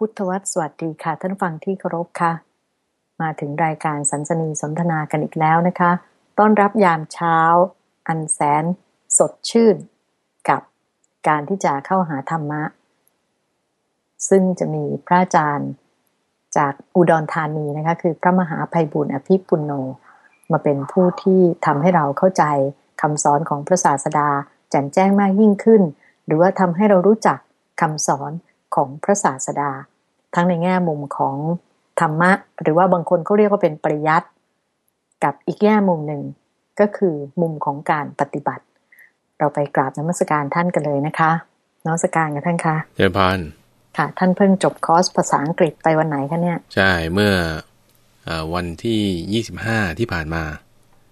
พุทธวัตรสวัสดีค่ะ ท่านฟังที่เคารพค่ะ มาถึงรายการสันสนีสนทนากันอีกแล้วนะคะ ต้อนรับยามเช้า อันแสน สดชื่น กับการที่จะเข้าหาธรรมะ ซึ่งจะมีพระอาจารย์จากอุดรธานีนะคะ คือพระมหาภัยบุญอภิปุณโญมาเป็นผู้ที่ทำให้เราเข้าใจคำสอนของพระศาสดาแจ่มแจ้งมากยิ่งขึ้น หรือว่าทำให้เรารู้จักคำสอน ของพระศาสดา ทั้งในแง่มุมของธรรมะ หรือว่าบางคนเขาเรียกว่าเป็นปริยัติกับอีกแง่มุมหนึ่งก็คือมุมของการปฏิบัติ เราไปกราบนมัสการท่านกันเลยนะคะนมัสการกับท่านคะเจริญพรค่ะ ท่านเพิ่งจบคอร์สภาษาอังกฤษไปวันไหนคะเนี่ย ใช่เมื่ออวันที่ยี่สิบห้าที่ผ่านมา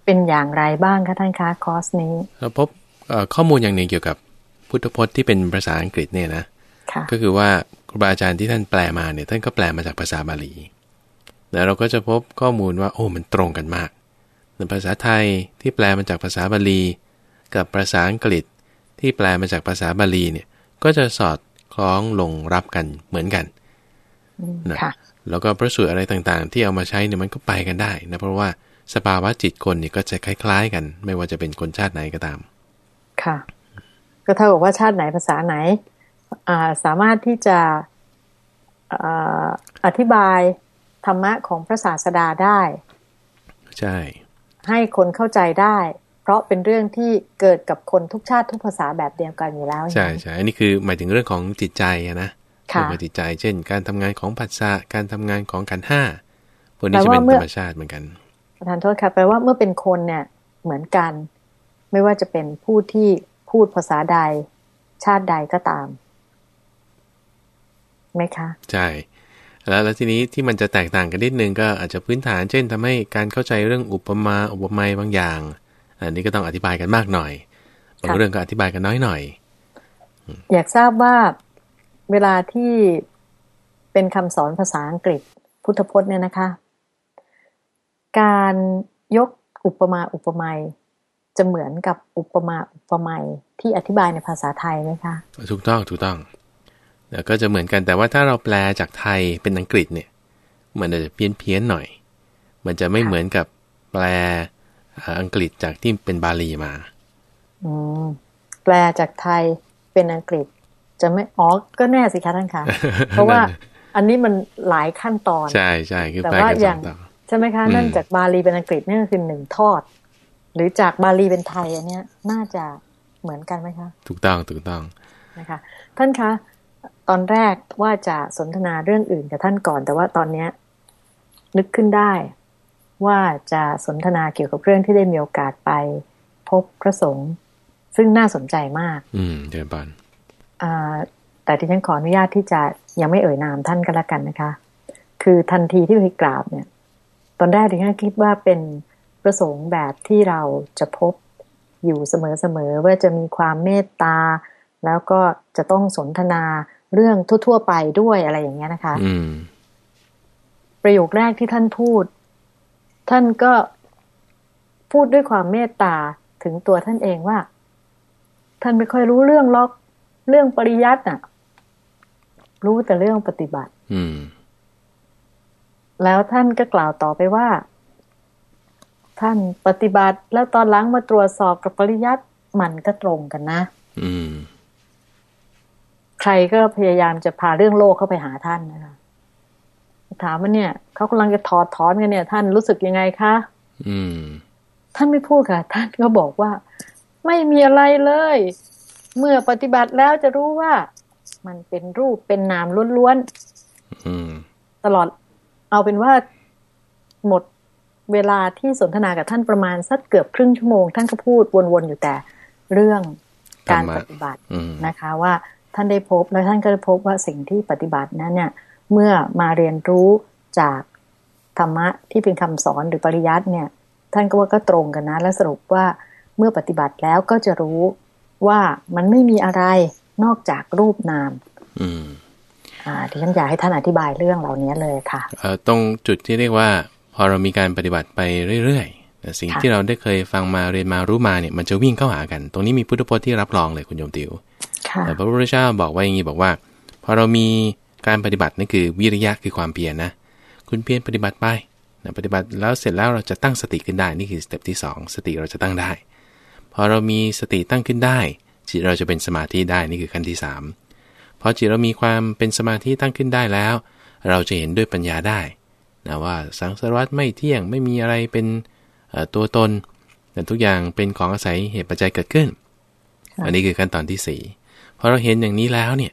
เป็นอย่างไรบ้างคะท่านคะคอร์สนี้เราพบข้อมูลอย่างหนึ่งเกี่ยวกับพุทธพจน์ที่เป็นภาษาอังกฤษเนี่ยนะ ก็คือว่าครูบาอาจารย์ที่ท่านแปลมาเนี่ยท่านก็แปลมาจากภาษาบาลีแล้วเราก็จะพบข้อมูลว่าโอ้มันตรงกันมากในภาษาไทยที่แปลมาจากภาษาบาลี กับภาษาอังกฤษที่แปลมาจากภาษาบาลีเนี่ยก็จะสอดคล้องลงรับกันเหมือนกันนะแล้วก็พระสูตรอะไรต่างๆ ที่เอามาใช้เนี่ยมันก็ไปกันได้นะเพราะว่าสภาวะจิตคนเนี่ยก็จะคล้ายๆ กัน ไม่ว่าจะเป็นคนชาติไหนก็ตาม ค่ะ ก็เท่ากับว่าชาติไหนภาษาไหน สามารถที่จะอธิบายธรรมะของพระศาสดาได้ ใช่ ให้คนเข้าใจได้ เพราะเป็นเรื่องที่เกิดกับคนทุกชาติทุกภาษาแบบเดียวกันอยู่แล้ว ใช่ใช่อันนี้คือหมายถึงเรื่องของจิตใจนะเรื่องของจิตใจ เช่น การทำงานของปัสสะการทำงานของการห้าพวกนี้จะเป็นธรรมชาติเหมือนกันประธานโทษค่ะแปลว่าเมื่อเป็นคนเนี่ยเหมือนกัน ไม่ว่าจะเป็นผู้ที่พูดภาษาใดชาติใดก็ตาม ไหมคะใช่แล้วแล้วทีนี้ที่มันจะแตกต่างกันนิดนึงก็อาจจะพื้นฐาน เช่นทำให้การเข้าใจเรื่องอุปมาอุปไมยบางอย่าง อันนี้ก็ต้องอธิบายกันมากหน่อยบางเรื่องก็อธิบายกันน้อยหน่อย อยากทราบว่าเวลาที่เป็นคำสอนภาษาอังกฤษพุทธพจน์เนี่ยนะคะ การยกอุปมาอุปไมยจะเหมือนกับอุปมาอุปไมยที่อธิบายในภาษาไทยไหมคะถูกต้องถูกต้องแล้ว ก็จะเหมือนกันแต่ว่าถ้าเราแปลจากไทยเป็นอังกฤษเนี่ย มันจะเพี้ยนเพี้ยนหน่อย มันจะไม่เหมือนกับแปลอังกฤษจากที่เป็นบาลีมาอืมแปลจากไทยเป็นอังกฤษ จะไม่อ๋อก็แน่สิคะท่านคะเพราะว่าอันนี้มันหลายขั้นตอน ใช่ใช่คือแต่ว่าอย่างใช่ไหมคะนั่นจากบาลีเป็นอังกฤษนี่ก็คือหนึ่งทอด หรือจากบาลีเป็นไทยอันเนี้ย น่าจะเหมือนกันไหมคะ ถูกต้องถูกต้องนะคะ ท่านคะ ตอนแรกว่าจะสนทนาเรื่องอื่นกับท่านก่อน แต่ว่าตอนเนี้ย นึกขึ้นได้ ว่าจะสนทนาเกี่ยวกับเรื่องที่ได้มีโอกาสไป พบพระสงฆ์ซึ่งน่าสนใจมาก อืมเดี๋ยวบานแต่ที่ฉันขออนุญาตที่จะยังไม่เอ่ยนามท่านก็แล้วกันนะคะ คือทันทีที่ไปกราบเนี่ย ตอนแรกที่ฉันคิดว่าเป็นพระสงฆ์แบบที่เราจะพบอยู่เสมอๆว่าจะมีความเมตตา แล้วก็จะต้องสนทนา เรื่องทั่ว ๆ ไปด้วยอะไรอย่างเงี้ยนะคะประโยคแรกที่ท่านพูด ท่านก็พูดด้วยความเมตตาถึงตัวท่านเองว่า ท่านไม่ค่อยรู้เรื่องล็อกเรื่องปริยัติอะ รู้แต่เรื่องปฏิบัติอืมแล้วท่านก็กล่าวต่อไปว่า ท่านปฏิบัติแล้วตอนหลังมาตรวจสอบกับปริยัติมันก็ตรงกันนะ อืม ใครก็พยายามจะพาเรื่องโลกเข้าไปหาท่านนะคะถามว่าเนี่ยเขากำลังจะถอดถอนกันเนี่ย ท่านรู้สึกยังไงคะอืม ท่านไม่พูดค่ะ ท่านก็บอกว่า ไม่มีอะไรเลย เมื่อปฏิบัติแล้วจะรู้ว่า มันเป็นรูปเป็นนามล้วนๆตลอด เอาเป็นว่าหมดเวลาที่สนทนากับท่านประมาณสักเกือบครึ่งชั่วโมง ท่านก็พูดวนๆอยู่แต่เรื่องการปฏิบัตินะคะ ว่า ท่านได้พบ แล้วท่านก็ได้พบว่าสิ่งที่ปฏิบัตินั้นเนี่ย เมื่อมาเรียนรู้จากธรรมะที่เป็นคำสอนหรือปริยัติเนี่ย ท่านก็ว่าก็ตรงกันนะ และสรุปว่าเมื่อปฏิบัติแล้วก็จะรู้ว่ามันไม่มีอะไรนอกจากรูปนาม อืม อ่าที่ฉันอยากให้ท่านอธิบายเรื่องเหล่านี้เลยค่ะ เอ่อตรงจุดที่เรียกว่า พอเรามีการปฏิบัติไปเรื่อยๆสิ่งที่เราได้เคยฟังมาเรียนมารู้มาเนี่ย มันจะวิ่งเข้าหากัน ตรงนี้มีพุทธพจน์ที่รับรองเลยคุณโยมติวแต่ พระพุทธเจ้าบอกว่าอย่างนี้บอกว่า พอเรามีการปฏิบัตินั่นคือวิริยะคือความเพียรนะ คุณเพียรปฏิบัติไปนะปฏิบัติแล้วเสร็จแล้วเราจะตั้งสติขึ้นได้ นี่คือสเต็ปที่ 2 สติเราจะตั้งได้ พอเรามีสติตั้งขึ้นได้ จิตเราจะเป็นสมาธิได้นี่คือขั้นที่ 3 พอจิตเรามีความเป็นสมาธิตั้งขึ้นได้แล้ว เราจะเห็นด้วยปัญญาได้นะว่าสังสารวัตไม่เที่ยงไม่มีอะไรเป็นตัวตนแต่ทุกอย่างเป็นของอาศัยเหตุปัจจัยเกิดขึ้น อันนี้คือขั้นตอนที่4พ อเราเห็นอย่างนี้แล้วเนี่ย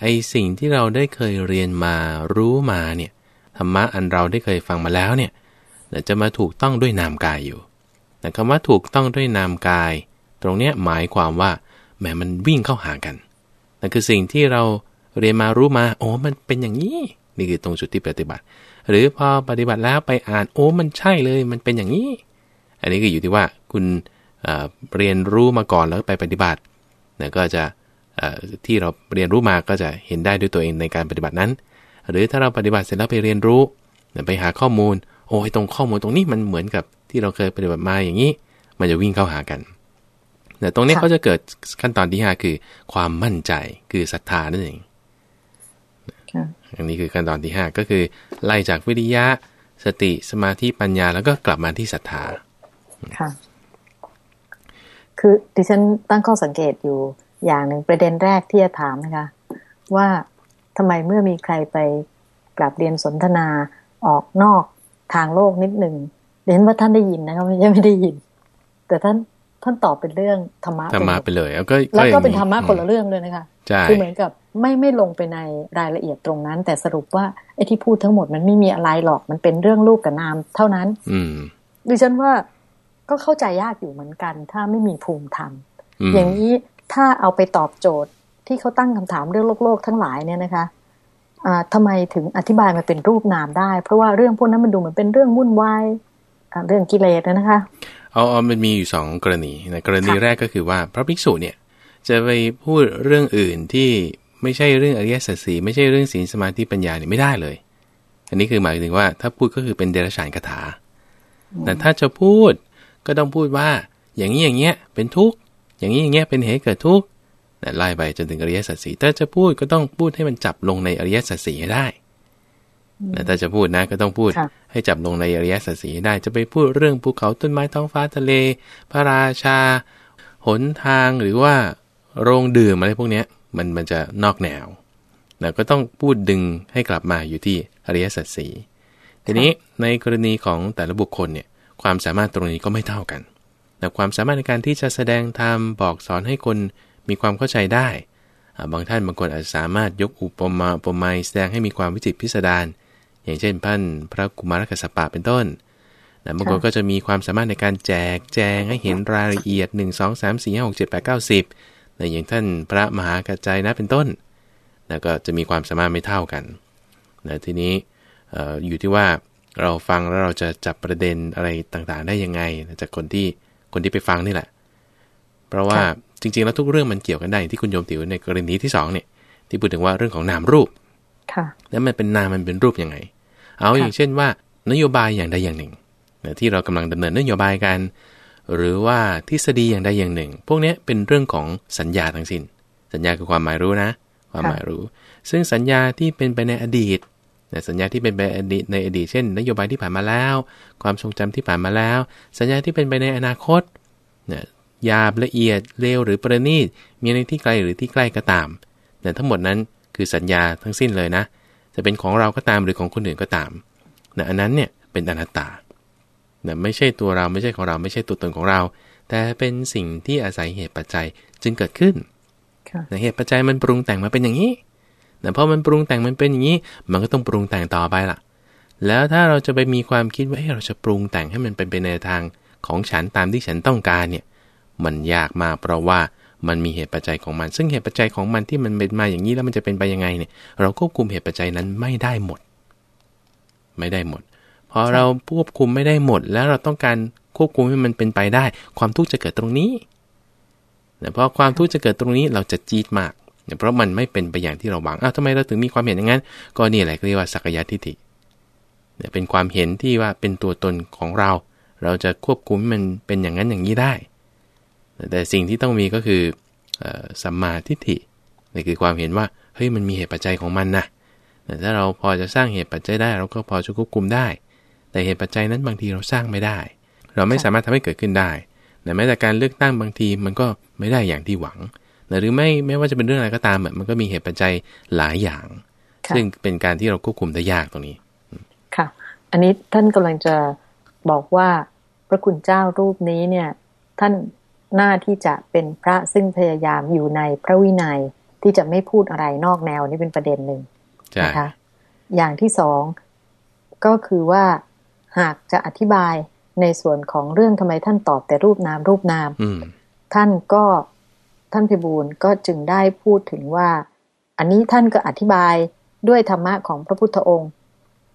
ไอสิ่งที่เราได้เคยเรียนมารู้มาเนี่ยธรรมะอันเราได้เคยฟังมาแล้วเนี่ยจะมาถูกต้องด้วยนามกายอยู่แต่คำว่าถูกต้องด้วยนามกาย ตรงเนี้ยหมายความว่าแหมมันวิ่งเข้าหากันนั่นคือสิ่งที่เราเรียนมารู้มาโอ้มันเป็นอย่างนี้นี่คือตรงจุดที่ปฏิบัติ หรือพอปฏิบัติแล้วไปอ่านโอ้มันใช่เลยมันเป็นอย่างนี้ อันนี้ก็อยู่ที่ว่าคุณเรียนรู้มาก่อนแล้วไปปฏิบัตินะก็จะ ที่เราเรียนรู้มาก็จะเห็นได้ด้วยตัวเองในการปฏิบัตินั้น หรือถ้าเราปฏิบัติเสร็จแล้วไปเรียนรู้ไปหาข้อมูล โอ้ยตรงข้อมูลตรงนี้มันเหมือนกับที่เราเคยปฏิบัติมาอย่างนี้ มันจะวิ่งเข้าหากันแต่ตรงนี้ก็จะเกิดขั้นตอนที่5คือ ความมั่นใจคือศรัทธานั่นเองอันนี้คือขั้นตอนที่5ก็คือ ไล่จากวิริยะสติสมาธิปัญญาแล้วก็กลับมาที่ศรัทธาค่ะ คือดิฉันตั้งข้อสังเกตอยู่ อย่างหนึ่งประเด็นแรกที่จะถามนะคะ ว่าทำไมเมื่อมีใครไปกลับเรียนสนทนาออกนอกทางโลกนิดหนึ่งเรียนว่าท่านได้ยินนะคะไม่ใช่ไม่ได้ยิน แต่ท่านท่านตอบเป็นเรื่องธรรมะธรรมะไปเลย แล้วก็แล้วก็เป็นธรรมะคนละเรื่องเลยนะคะคือเหมือนกับไม่ไม่ลงไปในรายละเอียดตรงนั้น แต่สรุปว่าไอ้ที่พูดทั้งหมดมันไม่มีอะไรหรอกมันเป็นเรื่องลูกกับนามเท่านั้น อืมดิฉันว่าก็เข้าใจยากอยู่เหมือนกัน ถ้าไม่มีภูมิธรรมอย่างนี้ ถ้าเอาไปตอบโจทย์ที่เขาตั้งคำถามเรื่องโลกโลกทั้งหลายเนี่ยนะคะอ่าทำไมถึงอธิบายมาเป็นรูปนามได้ เพราะว่าเรื่องพวกนั้นมันดูเหมือนเป็นเรื่องวุ่นวายเรื่องกิเลสนะคะเอาเอามันมีอยู่สองกรณีนะกรณีแรกก็คือว่าพระภิกษุเนี่ยจะไปพูดเรื่องอื่นที่ไม่ใช่เรื่องอริยสัจสีไม่ใช่เรื่องศีลสมาธิปัญญาเนี่ยไม่ได้เลย อันนี้คือหมายถึงว่าถ้าพูดก็คือเป็นเดรัจฉานคาถาแต่ถ้าจะพูดก็ต้องพูดว่าอย่างนี้อย่างเงี้ยเป็นทุกข์ อย่างนี้อย่างเงี้ยเป็นเหตุเกิดทุกข์ไล่ไปจนถึงอริยสัจสีถ้าจะพูดก็ต้องพูดให้มันจับลงในอริยสัจสีให้ได้ถ้าจะพูดนะก็ต้องพูดให้จับลงในอริยสัจสีได้จะไปพูดเรื่องภูเขาต้นไม้ท้องฟ้าทะเล พระราชา หนทางหรือว่าโรงดื่มอะไรพวกนี้มันมันจะนอกแนวนะก็ต้องพูดดึงให้กลับมาอยู่ที่อริยสัจสีทีนี้ในกรณีของแต่ละบุคคลเนี่ยความสามารถตรงนี้ก็ไม่เท่ากัน แต่ความสามารถในการที่จะแสดงธรรมบอกสอนให้คนมีความเข้าใจได้ บางท่านบางคนอาจสามารถยกอุปมาอุปไมยแสดงให้มีความวิจิตพิสดารอย่างเช่นพันพระกุมารกัสปะเป็นต้นนะบางคนก็จะมีความสามารถในการแจกแจงให้เห็นรายละเอียด 1 2 3 4 5 6 7 8 9 10นะอย่างท่านพระมหากระจายนะเป็นต้นนะก็จะมีความสามารถไม่เท่ากันนะทีนี้อยู่ที่ว่าเราฟังแล้วเราจะจับประเด็นอะไรต่างๆ ได้ยังไงจากคนที่ คนที่ไปฟังนี่แหละ เพราะว่าจริง ๆ แล้วทุกเรื่องมันเกี่ยวกันได้ที่คุณโยมติ๋วในกรณีที่2เนี่ย ที่พูดถึงว่าเรื่องของนามรูปแล้วมันเป็นนามมันเป็นรูปยังไง เอาอย่างเช่นว่า นโยบายอย่างใดอย่างหนึ่งที่เรากำลังดำเนินนโยบายกัน หรือว่าทฤษฎีอย่างใดอย่างหนึ่ง พวกนี้เป็นเรื่องของสัญญาทั้งสิน้น สัญญาคือความหมายรู้นะ ความหมายรู้ ซึ่งสัญญาที่เป็นไปในอดีต สัญญาที่เป็นไปในอดีตเช่น นโยบายที่ผ่านมาแล้ว ความทรงจำที่ผ่านมาแล้ว สัญญาที่เป็นไปในอนาคตยาบละเอียดเร็วหรือประณีตมีในที่ไกลหรือที่ใกล้ก็ตามแต่ทั้งหมดนั้นคือสัญญาทั้งสิ้นเลยนะ จะเป็นของเราก็ตามหรือของคนอื่นก็ตามนะอันนั้นเนี่ยเป็นอนัตตานะไม่ใช่ตัวเราไม่ใช่ของเราไม่ใช่ตัวตนของเรา แต่เป็นสิ่งที่อาศัยเหตุปัจจัยจึงเกิดขึ้นนะเหตุปัจจัยมันปรุงแต่งมาเป็นอย่างนี้ นะพอมันปรุงแต่งมันเป็นอย่างนี้ มันก็ต้องปรุงแต่งต่อไปล่ะ แล้วถ้าเราจะไปมีความคิดว่าเราจะปรุงแต่งให้มันเป็นไปในทางของฉันตามที่ฉันต้องการเนี่ย มันยากมากเพราะว่ามันมีเหตุปัจจัยของมัน ซึ่งเหตุปัจจัยของมันที่มันเป็นมาอย่างนี้แล้วมันจะเป็นไปยังไงเนี่ย เราควบคุมเหตุปัจจัยนั้นไม่ได้หมด ไม่ได้หมด พอเราควบคุมไม่ได้หมด แล้วเราต้องการควบคุมให้มันเป็นไปได้ ความทุกข์จะเกิดตรงนี้แต่พอความทุกข์จะเกิดตรงนี้เราจะจี๊ดมาก เพราะมันไม่เป็นไปอย่างที่เราหวังอ้าวทำไมเราถึงมีความเห็นอย่างนั้น ก็นี่แหละเรียกว่าสักยะทิฏฐิเนี่ยเป็นความเห็นที่ว่าเป็นตัวตนของเรา เราจะควบคุมมันเป็นอย่างนั้นอย่างนี้ได้ แต่สิ่งที่ต้องมีก็คือสัมมาทิฏฐินี่คือความเห็นว่าเฮ้ยมันมีเหตุปัจจัยของมันนะถ้าเราพอจะสร้างเหตุปัจจัยได้ เราก็พอจะควบคุมได้ แต่เหตุปัจจัยนั้นบางทีเราสร้างไม่ได้ เราไม่สามารถทำให้เกิดขึ้นได้แต่แม้แต่การเลือกตั้งบางทีมันก็ไม่ได้อย่างที่หวัง หรือไม่ไม่ว่าจะเป็นเรื่องอะไรก็ตามมันก็มีเหตุปัจจัยหลายอย่าง ซึ่งเป็นการที่เราควบคุมได้ยากตรงนี้ ค่ะ อันนี้ท่านกำลังจะบอกว่าพระคุณเจ้ารูปนี้เนี่ย ท่านหน้าที่จะเป็นพระซึ่งพยายามอยู่ในพระวินัยที่จะไม่พูดอะไรนอกแนวนี่เป็นประเด็นหนึ่งนะคะ อย่างที่สองก็คือว่าหากจะอธิบายในส่วนของเรื่องทำไมท่านตอบแต่รูปนามรูปนามท่านก็ ท่านพิบูลก็จึงได้พูดถึงว่า อันนี้ท่านก็อธิบายด้วยธรรมะของพระพุทธองค์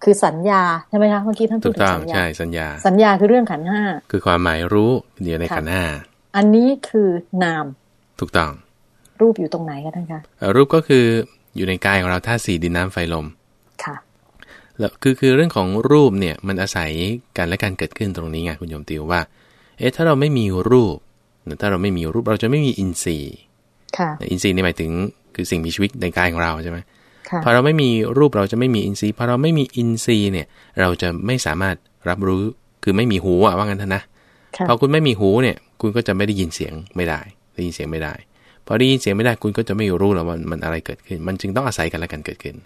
คือสัญญาใช่ไหมคะเมื่อกี้ท่านพูดถึงสัญญาใช่สัญญา สัญญาคือเรื่องขันห้าคือความหมายรู้เดียวในขันห้าอันนี้คือนาม ถูกต้อง รูปอยู่ตรงไหนคะท่านคะรูปก็คืออยู่ในกายของเราธาตุสี่ดินน้ำไฟลมค่ะแล้วคือคือเรื่องของรูปเนี่ยมันอาศัยการและการเกิดขึ้นตรงนี้ไงคุณโยมติวว่า เอ๊ะถ้าเราไม่มีรูป ถ้าเราไม่มีรูปเราจะไม่มีอินทรีย์ค่ะอินทรีย์นี่หมายถึงคือสิ่งมีชีวิตในกายของเราใช่ไหมพอเราไม่มีรูปเราจะไม่มีอินทรีย์พอเราไม่มีอินทรีย์เนี่ย เราจะไม่สามารถรับรู้คือไม่มีหูอะว่างั้นทนะพอคุณไม่มีหูเนี่ย คุณก็จะไม่ได้ยินเสียงไม่ได้ได้ยินเสียงไม่ได้ พอได้ยินเสียงไม่ได้คุณก็จะไม่รู้แล้วว่ามันอะไรเกิดขึ้น มันจึงต้องอาศัยกันและกันเกิดขึ้น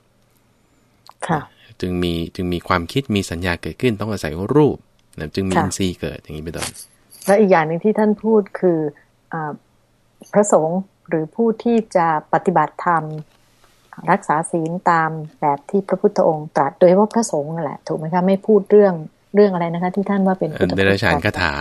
ค่ะ จึงมีจึงมีความคิดมีสัญญาเกิดขึ้น ต้องอาศัยรูปนะจึงมีอินทรีย์เกิดอย่างนี้เป็นต้น และอีกอย่างหนึ่งที่ท่านพูดคืออพระสงฆ์หรือผู้ที่จะปฏิบัติธรรม รักษาศีลตามแบบที่พระพุทธองค์ตรัส โดยเฉพาะพระสงฆ์นั่นแหละ ถูกไหมคะไม่พูดเรื่องเรื่องอะไรนะคะ ที่ท่านว่าเป็นเดรัจฉานคาถา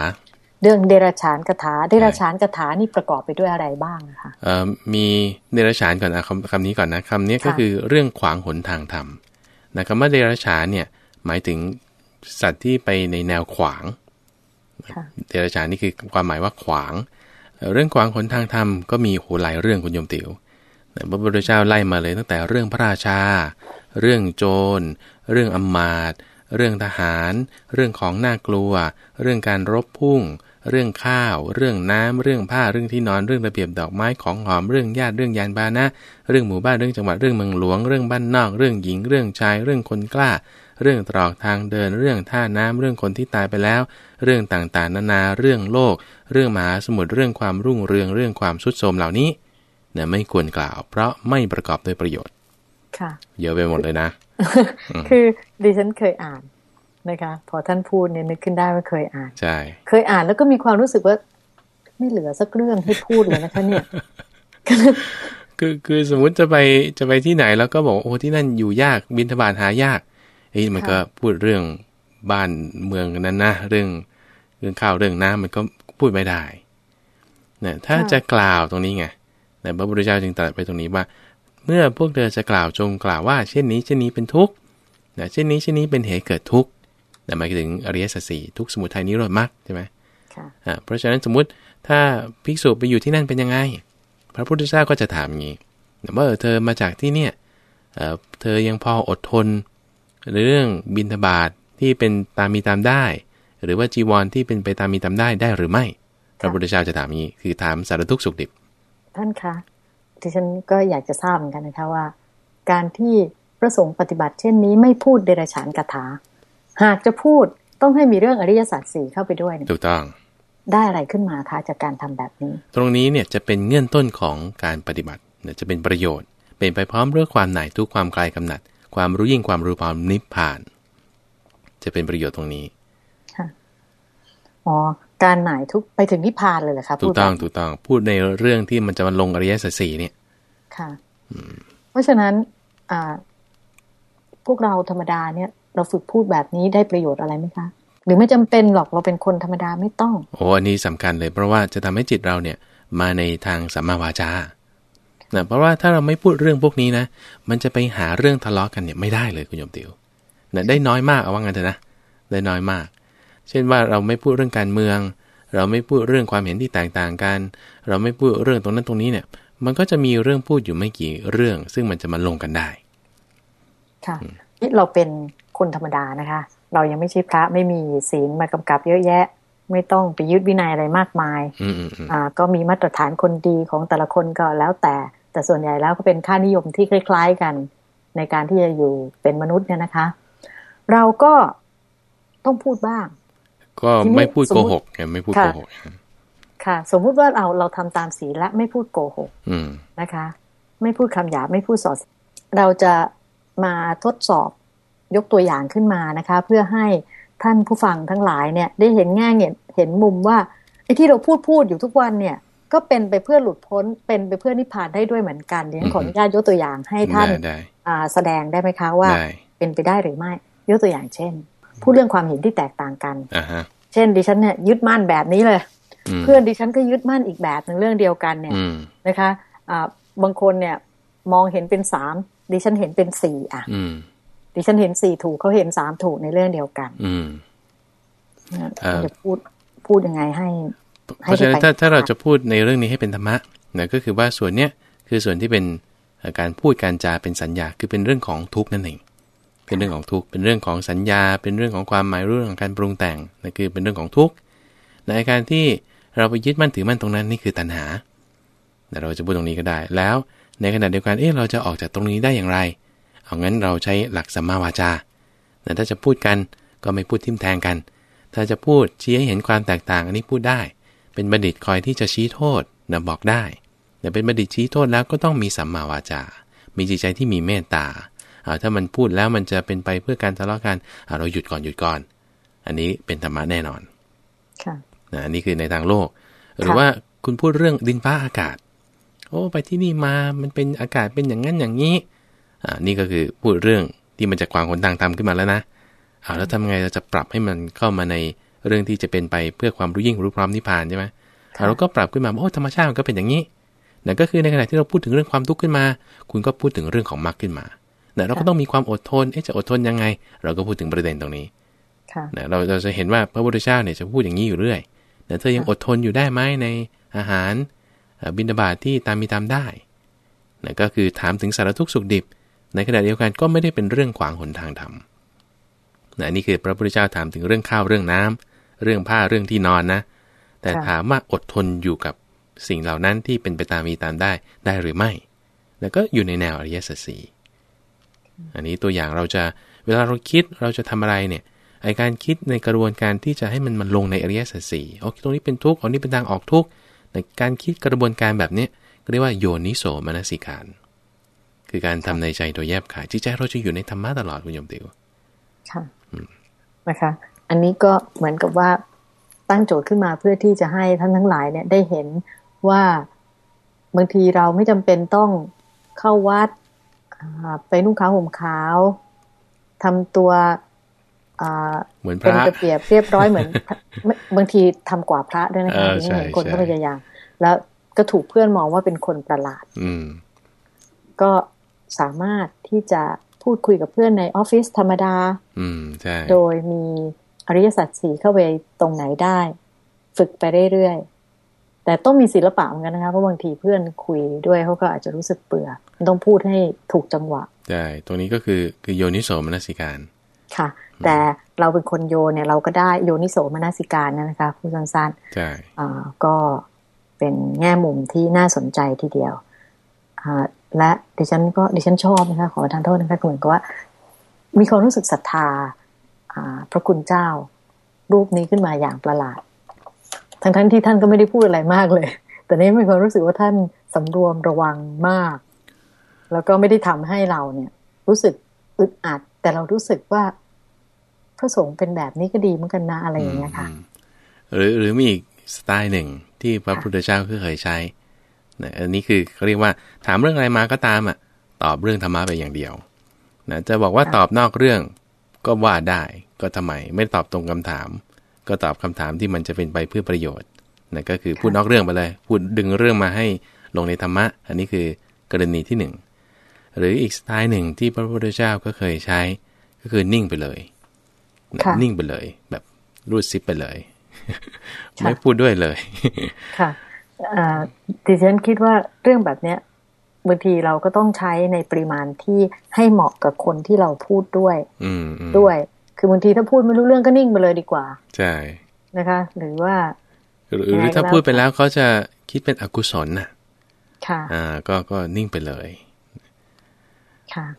เรื่องเดรัจฉานคาถาเดรัจฉานคาถานี่ประกอบไปด้วยอะไรบ้างคะเอ่อมีเดรัจฉานก่อนนะคำคำนี้ก่อนนะคำนี้ก็คือเรื่องขวางหนทางธรรมนะคำว่าเดรัจฉานเนี่ยหมายถึงสัตว์ที่ไปในแนวขวาง เดรัจฉานนี่คือความหมายว่าขวาง เรื่องขวางหนทางธรรมก็มีโหหลายเรื่องคุณโยมติว๋วพระพุทธเจ้าไล่มาเลยตั้งแต่เรื่องพระราชา เรื่องโจร เรื่องอมาตเรื่องทหาร เรื่องของน่ากลัว เรื่องการรบพุ่ง เรื่องข้าว เรื่องน้ำเรื่องผ้า เรื่องที่นอน เรื่องระเบียบดอกไม้ของหอม เรื่องญาติ เรื่องยานบานะ เรื่องหมู่บ้าน เรื่องจังหวัด เรื่องเมืองหลวง เรื่องบ้านนอก เรื่องหญิง เรื่องชาย เรื่องคนกล้า เรื่องตรอกทางเดิน เรื่องท่าน้ำเรื่องคนที่ตายไปแล้ว เรื่องต่างๆ นานา เรื่องโลก เรื่องมหาสมุทรเรื่องความรุ่งเรืองเรื่องความสุดโทมเหล่านี้เนี่ยไม่ควรกล่าว เพราะไม่ประกอบด้วยประโยชน์ ค่ะ เยอะไปหมดเลยนะ คือดิฉันเคยอ่านนะคะ พอท่านพูดเนี่ยนึกขึ้นได้ว่าเคยอ่านใช่เคยอ่านแล้วก็มีความรู้สึกว่า ไม่เหลือสักเรื่องให้พูดเลยนะคะเนี่ยคือคือสมมุติจะไปจะไปที่ไหนแล้วก็บอกโอ้ที่นั่นอยู่ยากบินทบาทหายาก ไอ้มันก็พูดเรื่องบ้านเมืองนั้นนะเรื่องเรื่องข้าวเรื่องน้ำมันก็พูดไม่ได้เนี่ยถ้าจะกล่าวตรงนี้ไงแต่พระพุทธเจ้าจึงตรัสไปตรงนี้ว่า เมื่อพวกเธอจะกล่าวจงกล่าวว่า เช่นนี้เช่นนี้เป็นทุกข์นะเช่นนี้เช่นนี้เป็นเหตุเกิดทุกข์นะหมายถึงอริยสัจสี่ทุกสมุทัยนิโรธมรรคใช่ไหมค่ะเพราะฉะนั้นสมมุติถ้าภิกษุไปอยู่ที่นั่นเป็นยังไง พระพุทธเจ้าก็จะถามอย่างนี้ว่าเธอมาจากที่เนี่ยเธอยังพออดทน เรื่องบินทบาทที่เป็นตามมีตามได้ หรือว่าจีวรที่เป็นไปตามมีตามได้ได้หรือไม่ พระพุทธเจ้าจะถามอย่างนี้คือถามสารทุกสุขดิบ ท่านคะที่ฉันก็อยากจะทราบเหมือนกันนะคะว่า การที่พระสงฆ์ปฏิบัติเช่นนี้ไม่พูดเดรัจฉานคาถา หากจะพูดต้องให้มีเรื่องอริยสัจสี่เข้าไปด้วยถูกต้อง ได้อะไรขึ้นมาคะจากการทำแบบนี้ ตรงนี้เนี่ยจะเป็นเงื่อนต้นของการปฏิบัติเนี่ยจะเป็นประโยชน์ เป็นไปพร้อมเรื่องความหน่ายทุกความคลายกำหนัด ความรู้ยิ่งความรู้ความนิพพาน จะเป็นประโยชน์ตรงนี้ค่ะอ๋อการหน่ายทุกไปถึงนิพพานเลยเหรอคะถูกต้องถูกต้อง พูดในเรื่องที่มันจะมาลงอริยสัจสี่เนี่ย ค่ะเพราะฉะนั้น อ่า พวกเราธรรมดาเนี่ย เราฝึกพูดแบบนี้ได้ประโยชน์อะไรไหมคะ หรือไม่จำเป็นหรอกเราเป็นคนธรรมดาไม่ต้อง โอ้อันนี้สำคัญเลยเพราะว่าจะทำให้จิตเราเนี่ย มาในทางสัมมาวาจา นะเพราะว่าถ้าเราไม่พูดเรื่องพวกนี้นะ มันจะไปหาเรื่องทะเลาะกันเนี่ยไม่ได้เลยคุณโยมติวนะได้น้อยมากเอาว่างั้นเถอะนะ ได้น้อยมาก เช่นว่าเราไม่พูดเรื่องการเมือง เราไม่พูดเรื่องความเห็นที่แตกต่างกัน เราไม่พูดเรื่องตรงนั้นตรงนี้เนี่ย มันก็จะมีเรื่องพูดอยู่ไม่กี่เรื่อง ซึ่งมันจะมาลงกันได้ ค่ะนี่เราเป็นคนธรรมดานะคะ เรายังไม่ใช่พระไม่มีศีลมากำกับเยอะแยะไม่ต้องไปยึดวินัยอะไรมากมาย อ่า ก็มีมาตรฐานคนดีของแต่ละคนก็แล้วแต่ แต่ส่วนใหญ่แล้วก็เป็นค่านิยมที่คล้าย ๆกัน ในการที่จะอยู่เป็นมนุษย์เนี่ยนะคะ เราก็ต้องพูดบ้าง ก็ไม่พูดโกหกไงไม่พูดโกหกค่ะ สมมุติว่าเราเราทำตามสีและไม่พูดโกหกนะคะ ไม่พูดคำหยาบไม่พูดสอดเราจะมาทดสอบยกตัวอย่างขึ้นมานะคะ เพื่อให้ท่านผู้ฟังทั้งหลายเนี่ย ได้เห็นแง่เห็นเห็นมุมว่าไอ้ที่เราพูดพูดอยู่ทุกวันเนี่ย ก็เป็นไปเพื่อหลุดพ้นเป็นไปเพื่อนิพพานได้ด้วยเหมือนกันเดี๋ยวขออนุญาตยกตัวอย่างให้ท่านแสดงได้ไหมคะว่า เป็นไปได้หรือไม่ ยกตัวอย่างเช่น พูดเรื่องความเห็นที่แตกต่างกันเช่น ดิฉันเนี่ยยึดมั่นแบบนี้เลย เพื่อนดิฉันก็ยึดมั่นอีกแบบหนึ่งเรื่องเดียวกันเนี่ยนะคะบางคนเนี่ยมองเห็นเป็นสามดิฉันเห็นเป็นสี่อะดิฉันเห็นสี่ถูกเขาเห็นสามถูกในเรื่องเดียวกันจะพูดพูดยังไงให้ เพราะฉะนั้นถ้าถ้าเราจะพูดในเรื่องนี้ให้เป็นธรรมะนะก็คือว่าส่วนเนี้ยคือส่วนที่เป็นการพูดการจาเป็นสัญญาคือเป็นเรื่องของทุกนั่นเองเป็นเรื่องของทุกเป็นเรื่องของสัญญา เป็นเรื่องของความหมายเรื่องของการปรุงแต่งนั่นคือเป็นเรื่องของทุกในการที่เราไปยึดมั่นถือมั่นตรงนั้นนี่คือตัณหาแต่เราจะพูดตรงนี้ก็ได้ แล้วในขณะเดียวกันเอ๊ะเราจะออกจากตรงนี้ได้อย่างไร เอางั้นเราใช้หลักสัมมาวาจาแต่ถ้าจะพูดกันก็ไม่พูดทิมแทงกัน ถ้าจะพูดชี้ให้เห็นความแตกต่างอันนี้พูดได้ เป็นบัณฑิตคอยที่จะชี้โทษนะบอกได้แต่เป็นบัณฑิตชี้โทษแล้วก็ต้องมีสัมมาวาจา มีจิตใจที่มีเมตตาถ้ามันพูดแล้วมันจะเป็นไปเพื่อการทะเลาะกันเราหยุดก่อนหยุดก่อน อันนี้เป็นธรรมะแน่นอนค่ะอันนี้คือในทางโลก หรือว่าคุณพูดเรื่องดินฟ้าอากาศ โอ้ไปที่นี่มามันเป็นอากาศเป็นอย่างนั้นอย่างนี้อ่านี่ก็คือพูดเรื่องที่มันจะความคนต่างทำขึ้นมาแล้วนะอ่าแล้วทำไงเราจะปรับให้มันเข้ามาใน เรื่องที่จะเป็นไปเพื่อความรู้ยิ่งรู้พร้อมนิพพานใช่ไหมเราก็ปรับขึ้นมาโอ้ธรรมชาติมันก็เป็นอย่างนี้นั่นก็คือในขณะที่เราพูดถึงเรื่องความทุกข์ขึ้นมา คุณก็พูดถึงเรื่องของมรรคขึ้นมานะเราก็ต้องมีความอดทนเอ๊ะจะอดทนยังไง เราก็พูดถึงประเด็นตรงนี้นะเราเราจะเห็นว่าพระพุทธเจ้าเนี่ยจะพูดอย่างนี้อยู่เรื่อยนะเธอยังอดทนอยู่ได้ไหมในอาหารบิณฑบาตทที่ตามมีตามได้นะก็คือถามถึงสารทุกข์สุขดิบ ในขณะเดียวกันก็ไม่ได้เป็นเรื่องขวางหนทางธรรมนะนี่คือพระพุทธเจ้าถามถึงเรื่องข้าวเรื่องน้ำ เรื่องผ้าเรื่องที่นอนนะ แต่ถามว่าอดทนอยู่กับสิ่งเหล่านั้นที่เป็นไปตามมีตามได้ได้หรือไม่ แล้วก็อยู่ในแนวอริยสัจสี่อันนี้ตัวอย่างเราจะเวลาเราคิดเราจะทำอะไรเนี่ยไอการคิดในกระบวนการที่จะให้มันมันลงในอริยสัจสี่โอเคตรงนี้เป็นทุกข์อันนี้เป็นทางออกทุกข์ในการคิดกระบวนการแบบนี้เรียกว่าโยนิโสมนสิการ คือการทำในใจโดยแยบขายจิตใจเราจะอยู่ในธรรมะตลอดคุณโยมติวค่ะนะคะ อันนี้ก็เหมือนกับว่าตั้งโจทย์ขึ้นมาเพื่อที่จะให้ท่านทั้งหลายเนี่ยได้เห็นว่าบางทีเราไม่จำเป็นต้องเข้าวัดไปนุ่งขาวห่มขาวทำตัวเหมือนพระเป็นระเบียบเรียบร้อยเหมือนบางทีทำกว่าพระด้วยนะคะที่เห็นคนก็พยายามแล้วก็ถูกเพื่อนมองว่าเป็นคนประหลาด อืก็สามารถที่จะพูดคุยกับเพื่อนในออฟฟิศธรรมดา อืมใช่โดยมี อริยสัจสี่เข้าไปตรงไหนได้ ฝึกไปเรื่อยๆ แต่ต้องมีศิลปะเหมือนกันนะคะเพราะบางทีเพื่อนคุยด้วยเขาก็อาจจะรู้สึกเบื่อต้องพูดให้ถูกจังหวะใช่ตรงนี้ก็คือคือโยนิโสมนสิการค่ะ แต่เราเป็นคนโยเนี่ยเราก็ได้โยนิโสมนสิการนะคะผู้สั้นๆใช่อ่าก็เป็นแง่มุมที่น่าสนใจทีเดียวอ่าและดิฉันก็ดิฉันชอบนะคะขอประทานโทษนะคะเหมือนกับว่า มีความรู้สึกศรัทธา พระคุณเจ้า รูปนี้ขึ้นมาอย่างประหลาด ทั้งทั้งที่ท่านก็ไม่ได้พูดอะไรมากเลย แต่นี้มีความรู้สึกว่าท่านสำรวมระวังมาก แล้วก็ไม่ได้ทำให้เราเนี่ย รู้สึกอึดอัด แต่เรารู้สึกว่า พระสงฆ์เป็นแบบนี้ก็ดีเหมือนกันนะอะไรอย่างเงี้ยค่ะหรือหรือมีอีกสไตล์หนึ่งที่พระพุทธเจ้าเคยใช้นะอันนี้คือเขาเรียกว่าถามเรื่องอะไรมาก็ตามอะ ตอบเรื่องธรรมะไปอย่างเดียวนะจะบอกว่าตอบนอกเรื่อง ก็ว่าได้ก็ทำไมไม่ตอบตรงคำถาม ก็ตอบคำถามที่มันจะเป็นไปเพื่อประโยชน์นะก็คือพูดนอกเรื่องไปเลยพูดดึงเรื่องมาให้ลงในธรรมะ อันนี้คือกรณีที่หนึ่งหรืออีกสไตล์หนึ่งที่พระพุทธเจ้าก็เคยใช้ ก็คือนิ่งไปเลยนิ่งไปเลย แบบรูดซิปไปเลย ไม่พูดด้วยเลย ค่ะดิฉันคิดว่าเรื่องแบบเนี้ย บางทีเราก็ต้องใช้ในปริมาณที่ให้เหมาะกับคนที่เราพูดด้วย อืด้วย คือบางทีถ้าพูดไม่รู้เรื่องก็นิ่งไปเลยดีกว่า ใช่นะคะ หรือว่า หรือถ้าพูดไปแล้วเขาจะคิดเป็นอกุศลน่ะ ค่ะ อ่า ก็ก็นิ่งไปเลย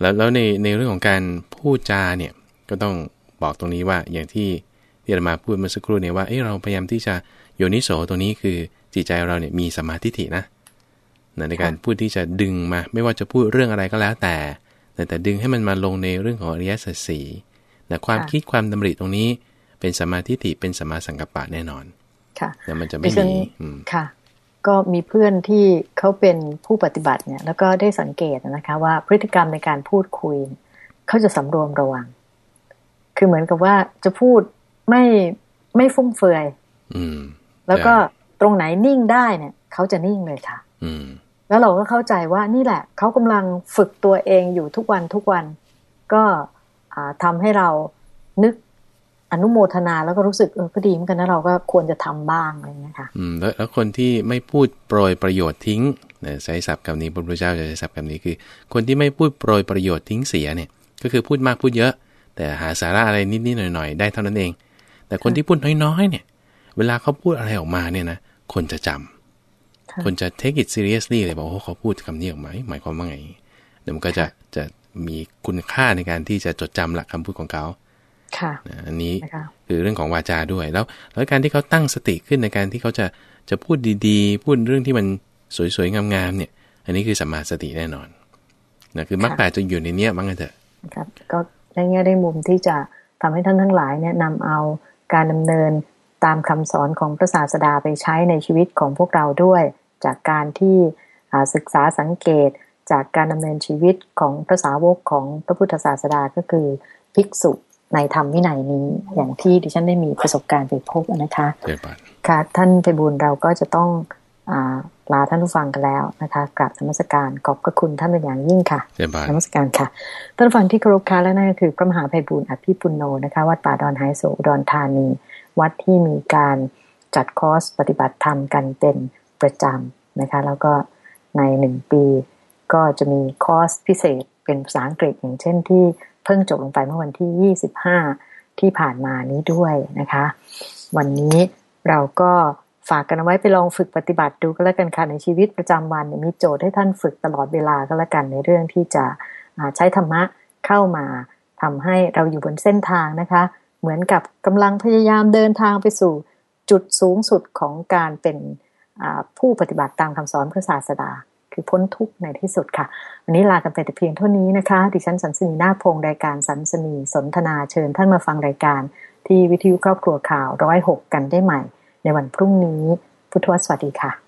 แล้วแล้วในในเรื่องของการพูดจาเนี่ย ก็ต้องบอกตรงนี้ว่าอย่างที่ที่เรามาพูดเมื่อสักครู่เนี่ยว่าเอ้เราพยายามที่จะโยนิโสตัวนี้คือจิตใจเราเนี่ยมีสมาธิินะ ในการพูดที่จะดึงมา ไม่ว่าจะพูดเรื่องอะไรก็แล้วแต่ แต่แต่ดึงให้มันมาลงในเรื่องของอริยสัจสี่แต่ความคิดความดำริตรงนี้ เป็นสมาธิิเป็นสมาสังกัปปะแน่นอน ค่ะแต่มันจะไม่มีค่ะ ก็มีเพื่อนที่เขาเป็นผู้ปฏิบัติเนี่ย แล้วก็ได้สังเกตนะคะ ว่าพฤติกรรมในการพูดคุย เขาจะสำรวมระวัง คือเหมือนกับว่าจะพูดไม่ไม่ฟุ่มเฟือยแล้วก็ตรงไหนนิ่งได้เนี่ย เขาจะนิ่งเลยค่ะ อื แล้วเราก็เข้าใจว่านี่แหละเขากำลังฝึกตัวเองอยู่ทุกวันทุกวัน ก็ทำให้เรานึกอนุโมทนาแล้วก็รู้สึกเออก็ดีเหมือนกันนะเราก็ควรจะทำบ้างอะไรเงี้ยค่ะอืมแล้วแล้วคนที่ไม่พูดโปรยประโยชน์ทิ้งนะใช้ศัพท์คำนี้พระพุทธเจ้าจะใช้ศัพท์คำนี้คือ คนที่ไม่พูดโปรยประโยชน์ทิ้งเสียเนี่ยก็คือพูดมากพูดเยอะ แต่หาสาระอะไรนิดๆหน่อยๆได้เท่านั้นเอง แต่คนที่พูดน้อยๆเนี่ย เวลาเขาพูดอะไรออกมาเนี่ยนะคนจะจำ คนจะ take it seriously เลยบอกโอ้เขาพูดคำนี้ออกมาหมายความว่าไงเดี๋ยวมันก็จะจะมีคุณค่าในการที่จะจดจำหลักคำพูดของเขาค่ะอันนี้คือเรื่องของวาจาด้วย แล้วแล้วการที่เขาตั้งสติขึ้นในการที่เขาจะจะพูดดีๆ พูดเรื่องที่มันสวยๆงามๆเนี่ย อันนี้คือสัมมาสติแน่นอนนะคือมรรคแปดจะอยู่ในเนี้ยมั้งเถอะครับก็ได้แง่ได้มุมที่จะทำให้ท่านทั้งหลายเนี่ยนำเอาการดำเนินตามคำสอนของพระศาสดาไปใช้ในชีวิตของพวกเราด้วย จากการที่ศึกษาสังเกตจากการดำเนินชีวิตของพระสาวกของพระพุทธศาสดาก็คือภิกษุในธรรมวินัยนี้อย่างที่ดิฉันได้มีประสบการณ์ไปพบนะคะค่ะท่านไปบุญเราก็จะต้องลาท่านผู้ฟังกันแล้วนะคะกราบธรรมสการขอบพระคุณท่านเป็นอย่างยิ่งค่ะธรรมสการค่ะท่านฟังที่เคารพค่ะและนั่นก็คือพระมหาภัยบุญอภิปุโนนะคะวัดป่าดอนไฮโซดอนธานี วัดที่มีการจัดคอร์สปฏิบัติธรรมกันเป็น ประจำนะคะ แล้วก็ในหนึ่งปีก็จะมีคอร์สพิเศษเป็นภาษาอังกฤษอย่างเช่นที่เพิ่งจบลงไปเมื่อวันที่ 25 ที่ผ่านมานี้ด้วยนะคะ วันนี้เราก็ฝากกันเอาไว้ไปลองฝึกปฏิบัติดูก็แล้วกันค่ะในชีวิตประจำวันมีโจทย์ให้ท่านฝึกตลอดเวลาก็แล้วกันในเรื่องที่จะใช้ธรรมะเข้ามาทำให้เราอยู่บนเส้นทางนะคะ เหมือนกับกำลังพยายามเดินทางไปสู่จุดสูงสุดของการเป็น ผู้ปฏิบัติตามคำสอนพระศาสดา คือพ้นทุกข์ในที่สุดค่ะ วันนี้ลากันไปแต่เพียงเท่านี้นะคะ ดิฉันสันสนีนาพงรายการสันสนีสนทนาเชิญท่านมาฟังรายการ ที่วิทยุครอบครัวข่าวร้อยหกกันได้ใหม่ ในวันพรุ่งนี้ พุทธวสวัสดีค่ะ